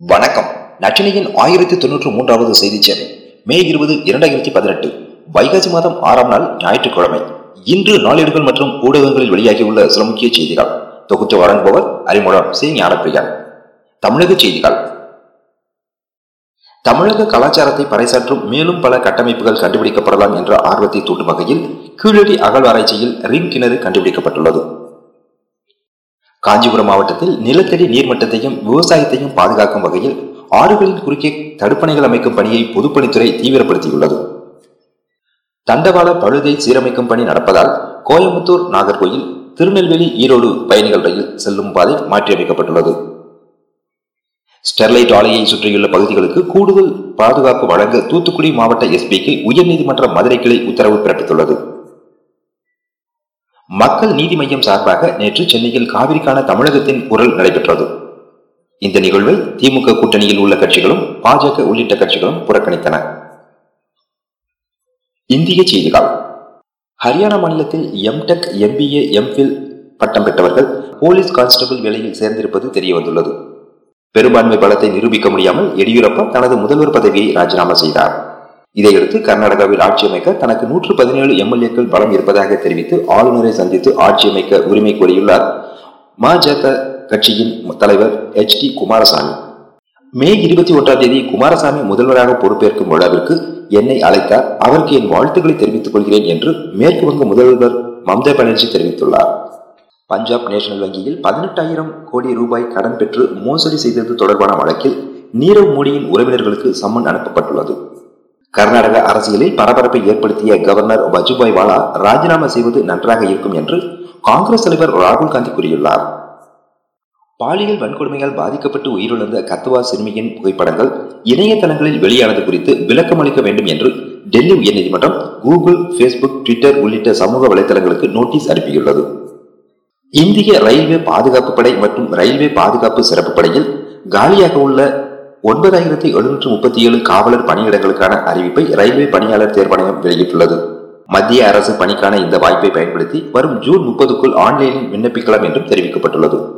வணக்கம். நச்சினையின் ஆயிரத்தி தொன்னூற்று மூன்றாவது செய்தி சேவை மே இருபது இரண்டாயிரத்தி பதினெட்டு வைகாசி மாதம் ஆறாம் நாள் ஞாயிற்றுக்கிழமை. இன்று நாளேடுகள் மற்றும் ஊடகங்களில் வெளியாகியுள்ள சில முக்கிய செய்திகள். தொகுத்து வழங்குபவர் அறிமுகம் சி. ஞானப்பிரியா. தமிழக செய்திகள். தமிழக கலாச்சாரத்தை பறைசாற்றும் மேலும் பல கட்டமைப்புகள் கண்டுபிடிக்கப்படலாம் என்ற ஆர்வத்தை தூண்டும் வகையில் கீழடி அகழ்வாராய்ச்சியில் ரிங் கிணறு கண்டுபிடிக்கப்பட்டுள்ளது. காஞ்சிபுரம் மாவட்டத்தில் நிலத்தடி நீர்மட்டத்தையும் விவசாயத்தையும் பாதுகாக்கும் வகையில் ஆறுகளின் குறுக்கே தடுப்பணைகள் அமைக்கும் பணியை பொதுப்பணித்துறை தீவிரப்படுத்தியுள்ளது. தண்டவாள பழுதை சீரமைக்கும் பணி நடப்பதால் கோயம்புத்தூர் நாகர்கோயில் திருநெல்வேலி ஈரோடு பயணிகள் ரயில் செல்லும் பாதை மாற்றியமைக்கப்பட்டுள்ளது. ஸ்டெர்லைட் ஆலையை சுற்றியுள்ள பகுதிகளுக்கு கூடுதல் பாதுகாப்பு வழங்க தூத்துக்குடி மாவட்ட எஸ்பிக்கு உயர்நீதிமன்ற மதுரை கிளை உத்தரவு பிறப்பித்துள்ளது. மக்கள் நீதி மையம் சார்பாக நேற்று சென்னையில் காவிரிக்கான தமிழகத்தின் குரல் நடைபெற்றது. இந்த நிகழ்வை திமுக கூட்டணியில் உள்ள கட்சிகளும் பாஜக உள்ளிட்ட கட்சிகளும் புறக்கணித்தன. இந்திய செய்திகள். ஹரியானா மாநிலத்தில் எம்டெக் எம்பிஏ எம்பில் பட்டம் பெற்றவர்கள் போலீஸ் கான்ஸ்டபிள் வேலையில் சேர்ந்திருப்பது தெரியவந்துள்ளது. பெரும்பான்மை பலத்தை நிரூபிக்க முடியாமல் எடியூரப்பா தனது முதல்வர் பதவியை ராஜினாமா செய்தார். இதையடுத்து கர்நாடகாவில் ஆட்சி அமைக்க தனக்கு நூற்று பதினேழு எம்எல்ஏக்கள் பலம் இருப்பதாக தெரிவித்து ஆளுநரை சந்தித்து ஆட்சி அமைக்க உரிமை கோரியுள்ளார். பாஜக கட்சியின் தலைவர் எச். டி. குமாரசாமி. மே இருபத்தி ஒன்றாம் தேதி குமாரசாமி முதல்வராக பொறுப்பேற்கும் விழாவிற்கு என்னை அழைத்தார். அவருக்கு என் வாழ்த்துக்களை தெரிவித்துக் கொள்கிறேன் என்று மேற்கு வங்க முதல்வர் மம்தா பானர்ஜி தெரிவித்துள்ளார். பஞ்சாப் நேஷனல் வங்கியில் பதினெட்டாயிரம் கோடி ரூபாய் கடன் பெற்று மோசடி செய்தது தொடர்பான வழக்கில் நீரவ் மோடியின் உறவினர்களுக்கு சம்மன் அனுப்பப்பட்டுள்ளது. கர்நாடக அரசியலில் பரபரப்பை ஏற்படுத்திய கவர்னர் வஜுபாய் வாலா ராஜினாமா செய்வது நன்றாக இருக்கும் என்று காங்கிரஸ் தலைவர் ராகுல் காந்தி கூறியுள்ளார். பாலியல் வன்கொடுமையால் பாதிக்கப்பட்டு உயிரிழந்த கத்துவா சிறுமியின் புகைப்படங்கள் இணையதளங்களில் வெளியானது குறித்து விளக்கம் அளிக்க வேண்டும் என்று டெல்லி உயர்நீதிமன்றம் கூகுள் பேஸ்புக் ட்விட்டர் உள்ளிட்ட சமூக வலைதளங்களுக்கு நோட்டீஸ் அனுப்பியுள்ளது. இந்திய ரயில்வே பாதுகாப்பு படை மற்றும் ரயில்வே பாதுகாப்பு சிறப்பு படையில் காலியாக உள்ள ஒன்பதாயிரத்தி எழுநூற்று முப்பத்தி ஏழு காவலர் பணியிடங்களுக்கான அறிவிப்பை ரயில்வே பணியாளர் தேர்வாணையம் வெளியிட்டுள்ளது. மத்திய அரசு பணிக்கான இந்த வாய்ப்பை பயன்படுத்தி வரும் ஜூன் முப்பதுக்குள் ஆன்லைனில் விண்ணப்பிக்கலாம் என்றும் தெரிவிக்கப்பட்டுள்ளது.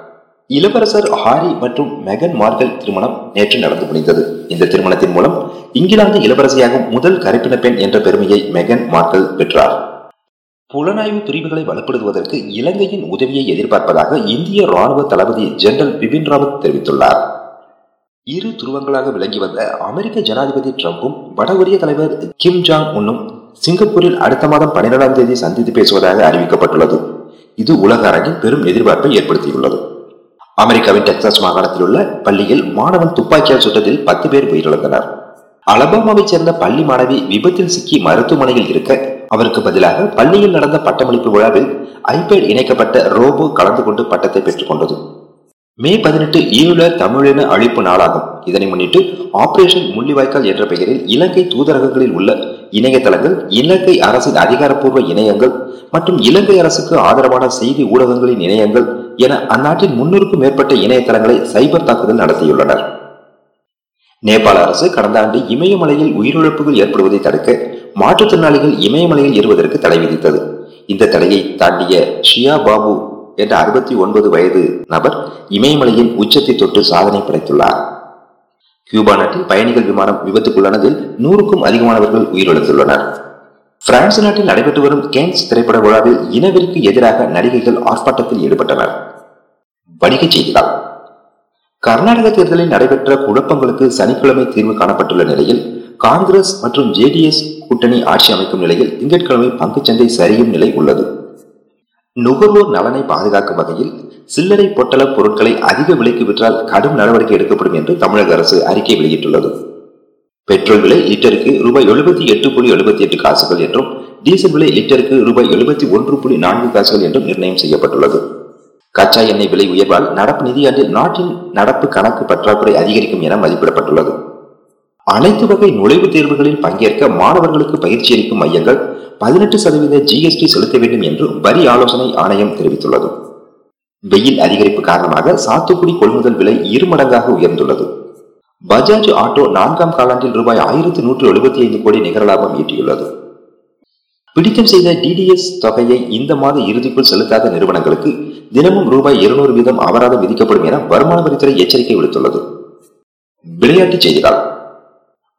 இளவரசர் ஹாரி மற்றும் மெகன் மார்கல் திருமணம் நேற்று நடந்து முடிந்தது. இந்த திருமணத்தின் மூலம் இங்கிலாந்து இளவரசியாகும் முதல் கருப்பின பெண் என்ற பெருமையை மெகன் மார்கல் பெற்றார். புலனாய்வு பிரிவுகளை வலுப்படுத்துவதற்கு இலங்கையின் உதவியை எதிர்பார்ப்பதாக இந்திய ராணுவ தளபதி ஜெனரல் பிபின் ராவத் தெரிவித்துள்ளார். இரு துருவங்களாக விளங்கி வந்த அமெரிக்க ஜனாதிபதி டிரம்பும் வடகொரிய தலைவர் கிம் ஜாங் உன்னும் சிங்கப்பூரில் அடுத்த மாதம் பனிரெண்டாம் தேதி சந்தித்து பேசுவதாக அறிவிக்கப்பட்டுள்ளது. இது உலக அரங்கில் பெரும் எதிர்பார்ப்பை ஏற்படுத்தியுள்ளது. அமெரிக்காவின் டெக்சாஸ் மாகாணத்தில் உள்ள பள்ளியில் மாணவன் துப்பாக்கியால் சுட்டதில் பத்து பேர் உயிரிழந்தனர். அலபாமாவைச் சேர்ந்த பள்ளி மாணவி விபத்தில் சிக்கி மருத்துவமனையில் இருக்க அவருக்கு பதிலாக பள்ளியில் நடந்த பட்டமளிப்பு விழாவில் ஐபேட் இணைக்கப்பட்ட ரோபோ கலந்து கொண்டு பட்டத்தை பெற்றுக் கொண்டது. மே பதினெட்டு ஈழ தமிழின அழிப்பு நாளாகும். இதனை முன்னிட்டு ஆபரேஷன் முள்ளிவாய்க்கால் என்ற பெயரில் இலங்கை தூதரகங்களில் உள்ள இணையதளங்கள் இலங்கை அரசின் அதிகாரப்பூர்வ இணையங்கள் மற்றும் இலங்கை அரசுக்கு ஆதரவான செய்தி ஊடகங்களின் இணையங்கள் என அந்நாட்டின் முன்னூறுக்கும் மேற்பட்ட இணையதளங்களை சைபர் தாக்குதல் நடத்தியுள்ளனர். நேபாள அரசு கடந்த ஆண்டு இமயமலையில் உயிரிழப்புகள் ஏற்படுவதை தடுக்க மாற்றுத்திறனாளிகள் இமயமலையில் ஏறுவதற்கு தடை விதித்தது. இந்த தடையை தாண்டிய ஷியா பாபு என்ற அறுபத்தி ஒன்பது வயது நபர் இமயமலையின் உச்சத்தை தொட்டு சாதனை படைத்துள்ளார். கியூபா நாட்டில் பயணிகள் விமானம் விபத்துக்குள்ளானதில் நூறுக்கும் அதிகமானவர்கள் உயிரிழந்துள்ளனர். பிரான்ஸ் நாட்டில் நடைபெற்று வரும் கேன்ஸ் திரைப்பட விழாவில் இனவிற்கு எதிராக நடிகைகள் ஆர்ப்பாட்டத்தில் ஈடுபட்டனர். வணிகச் செய்திகள். கர்நாடக தேர்தலில் நடைபெற்ற குழப்பங்களுக்கு சனிக்கிழமை தீர்வு காணப்பட்டுள்ள நிலையில் காங்கிரஸ் மற்றும் ஜேடிஎஸ் கூட்டணி ஆட்சி அமைக்கும் நிலையில் திங்கட்கிழமை பங்குச்சந்தை சரியும் நிலை உள்ளது. நுகர்வோர் நலனை பாதுகாக்கும் வகையில் சில்லறை பொட்டல பொருட்களை அதிக விலைக்கு விற்றால் கடும் நடவடிக்கை எடுக்கப்படும் என்று தமிழக அரசு அறிக்கை வெளியிட்டுள்ளது. பெட்ரோல் விலை லிட்டருக்கு ரூபாய் எழுபத்தி எட்டு புள்ளி எழுபத்தி எட்டு காசுகள் என்றும் டீசல் விலை லிட்டருக்கு ரூபாய் எழுபத்தி ஒன்று புள்ளி நான்கு காசுகள் என்றும் நிர்ணயம் செய்யப்பட்டுள்ளது. கச்சா எண்ணெய் விலை உயர்வால் நடப்பு நிதியாண்டில் நாட்டின் நடப்பு கணக்கு பற்றாக்குறை அதிகரிக்கும் என மதிப்பிடப்பட்டுள்ளது. அனைத்து வகை நுழைவுத் தேர்வுகளில் பங்கேற்க மாணவர்களுக்கு பயிற்சி அளிக்கும் மையங்கள் பதினெட்டு சதவீத ஜிஎஸ்டி செலுத்த வேண்டும் என்று வரி ஆலோசனை ஆணையம் தெரிவித்துள்ளது. வெயில் அதிகரிப்பு காரணமாக சாத்துக்குடி கொள்முதல் விலை இருமடங்காக உயர்ந்துள்ளது. பஜாஜ் ஆட்டோ நான்காம் காலாண்டில் ரூபாய் ஆயிரத்தி நூற்று எழுபத்தி ஐந்து கோடி நிகர லாபம் ஈட்டியுள்ளது. பிடித்தம் செய்த டிடிஎஸ் தொகையை இந்த மாத இறுதிக்குள் செலுத்தாத நிறுவனங்களுக்கு தினமும் ரூபாய் இருநூறு வீதம் அபராதம் விதிக்கப்படும் என வருமான வரித்துறை எச்சரிக்கை விடுத்துள்ளது. விளையாட்டுச் செய்திகள்.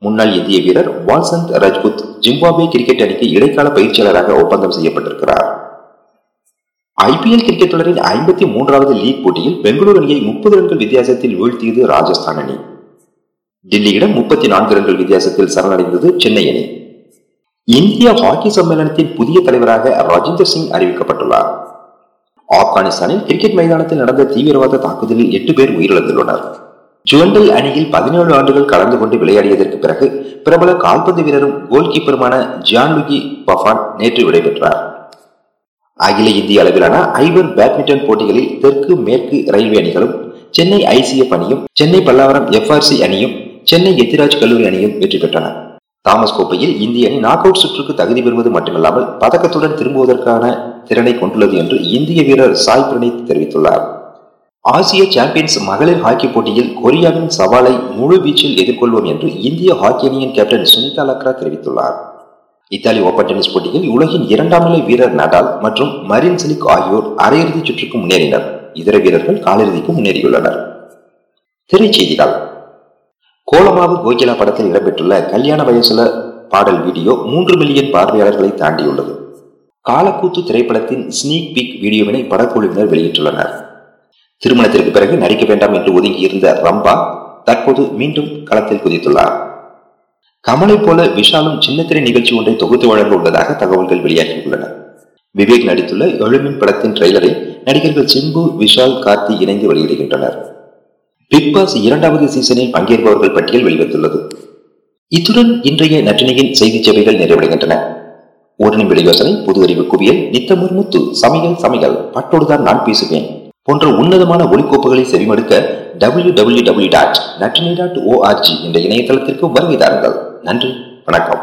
முன்னாள் இந்திய வீரர் வால்சந்த் ரஜ்புத் ஜிம்பாப்வே கிரிக்கெட் அணிக்கு இடைக்கால பயிற்சியாளராக ஒப்பந்தம் செய்யப்பட்டிருக்கிறார். ஐபிஎல் கிரிக்கெட் தொடரின் ஐம்பத்தி மூன்றாவது லீக் போட்டியில் பெங்களூரு அணியை முப்பது ரன்கள் வித்தியாசத்தில் வீழ்த்தியது ராஜஸ்தான் அணி. டெல்லியிடம் முப்பத்தி நான்கு ரன்கள் வித்தியாசத்தில் சரணடைந்தது சென்னை அணி. இந்திய ஹாக்கி சம்மேளனத்தின் புதிய தலைவராக ராஜேந்தர் சிங் அறிவிக்கப்பட்டுள்ளார். ஆப்கானிஸ்தானில் கிரிக்கெட் மைதானத்தில் நடந்த தீவிரவாத தாக்குதலில் எட்டு பேர் உயிரிழந்துள்ளனர். ஜுவண்டல் அணியில் பதினேழு ஆண்டுகள் கலந்து கொண்டு விளையாடியதற்கு பிறகு பிரபல கால்பந்து வீரரும் கோல் கீப்பருமான ஜியான்லுகி பஃபான் நேற்று விடைபெற்றார். அகில இந்திய அளவிலான ஐவர் பேட்மிண்டன் போட்டிகளில் தெற்கு மேற்கு ரயில்வே அணிகளும் சென்னை ஐசிஎஃப் அணியும் சென்னை பல்லாவரம் எஃப்ஆர்சி அணியும் சென்னை எத்திராஜ் கல்லூரி அணியும் வெற்றி பெற்றன. தாமஸ் கோப்பையில் இந்திய அணி நாக் அவுட் சுற்றுக்கு தகுதி பெறுவது மட்டுமல்லாமல் பதக்கத்துடன் திரும்புவதற்கான திறனை கொண்டுள்ளது என்று இந்திய வீரர் சாய் பிரணீத் தெரிவித்துள்ளார். ஆசிய சாம்பியன்ஸ் மகளிர் ஹாக்கி போட்டியில் கொரியாவின் சவாலை முழு வீச்சில் எதிர்கொள்வோம் என்று இந்திய ஹாக்கி அணியின் கேப்டன் சுனிதா லக்ரா தெரிவித்துள்ளார். இத்தாலி ஓபன் டென்னிஸ் போட்டியில் உலகின் இரண்டாம் நிலை வீரர் நடால் மற்றும் மரின் சிலிக் ஆகியோர் அரையிறுதிச் சுற்றுக்கு முன்னேறினர். இதர வீரர்கள் காலிறுதிக்கு முன்னேறியுள்ளனர். திரைச்செய்திகள் கோலமாவு கோகிலா படத்தில் இடம்பெற்றுள்ள கல்யாண வயசுல பாடல் வீடியோ மூன்று மில்லியன் பார்வையாளர்களை தாண்டியுள்ளது. காலக்கூத்து திரைப்படத்தின் ஸ்னீக் பீக் வீடியோவினை படக்குழுவினர் வெளியிட்டுள்ளனர். திருமணத்திற்கு பிறகு நடிக்க வேண்டாம் என்று ஒதுங்கியிருந்த ரம்பா தற்போது மீண்டும் களத்தில் குதித்துள்ளார். கமலை போல விஷாலும் சின்னத்திரை நிகழ்ச்சி ஒன்றை தொகுத்து வழங்க உள்ளதாக தகவல்கள் வெளியாகியுள்ளன. விவேக் நடித்துள்ள எழுமின் படத்தின் ட்ரெய்லரை நடிகர்கள் சிம்பு விஷால் கார்த்தி இணைந்து வெளியிடுகின்றனர். பிக் பாஸ் இரண்டாவது சீசனில் பங்கேற்பவர்கள் பட்டியல் வெளிவந்துள்ளது. இத்துடன் இன்றைய நற்றினையின் செய்தி சேவைகள் நிறைவடைகின்றன. ஒரு நிமிட யோசனை புது அறிவு குவியல் நித்தமர் முத்து சமையல் சமையல். பட்டோடுதான் நான் பேசுவேன். போன்ற உன்னதமான ஒலிக்கோப்புகளை செவிமடுக்க W W W dot Natrinai dot ORG என்ற இணையதளத்திற்கு வருகை தாருங்கள். நன்றி வணக்கம்.